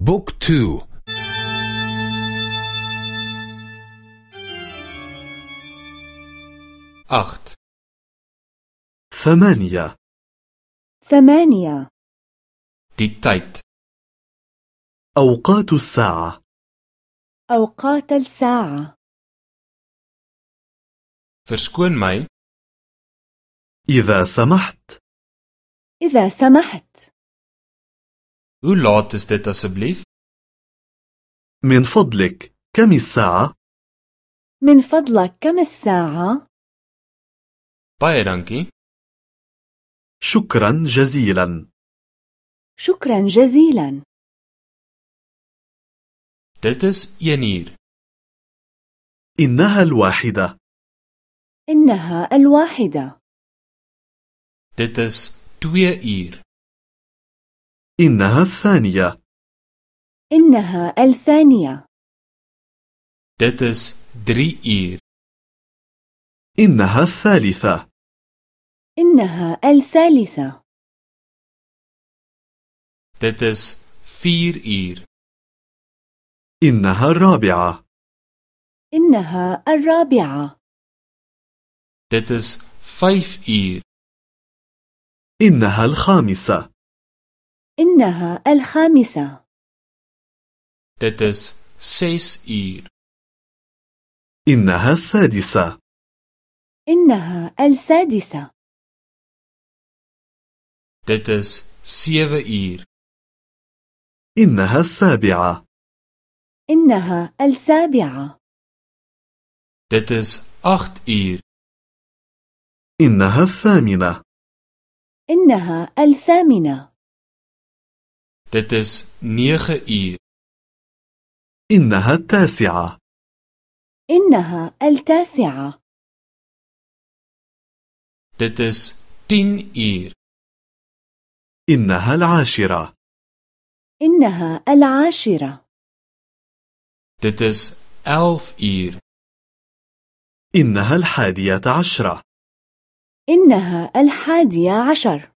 بوك تو أخت ثمانية. ثمانية. Die tyd أوقات الساعة. أوقات الساعة. Verskoon my. إذا سمحت. إذا سمحت. Hoe laat is dit asseblief? من فضلك كم الساعة؟ من فضلك كم الساعة؟ baie dankie. شكرا جزيلا. شكرا جزيلا. Dit is 1 uur. إنها الواحدة. إنها الواحدة. Dit is 2 uur. إنها الثانية. إنها الثانية. 3 uur إنها الثالثة. إنها الثالثة. 4 uur إنها الرابعة. إنها الرابعة. 5 uur إنها الخامسة. إنها الخامسة. Dit is 6 uur إنها السادسة. إنها السادسة. Dit is 7 uur إنها السابعة. إنها السابعة. Dit is 8 uur إنها الثامنة. إنها الثامنة. Dit is 9 uur. إنها التاسعة. إنها التاسعة. Dit is 10 uur. إنها العاشرة. إنها العاشرة. Dit is 11 uur. إنها الحادية عشرة. إنها الحادية عشر.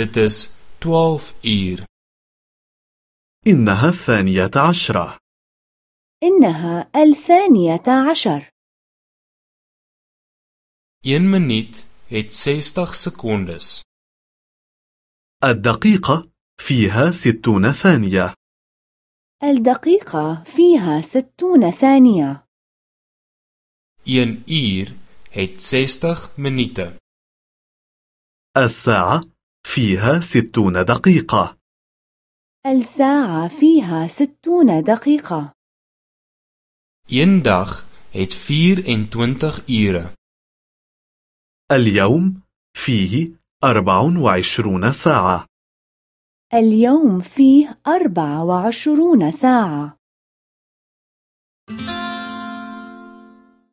Dit is 12 uur. إنها الثانية عشرة. إنها الثانية عشر. 1 minuut het 60 sekondes الدقيقة فيها ستون ثانية. الدقيقة فيها ستون ثانية. 1 uur het 60 minute الساعة فيها ستون دقيقة. الساعة فيها ستون دقيقة. 1 dag het 24 ure اليوم فيه أربع وعشرون ساعة. اليوم فيه أربع وعشرون ساعة.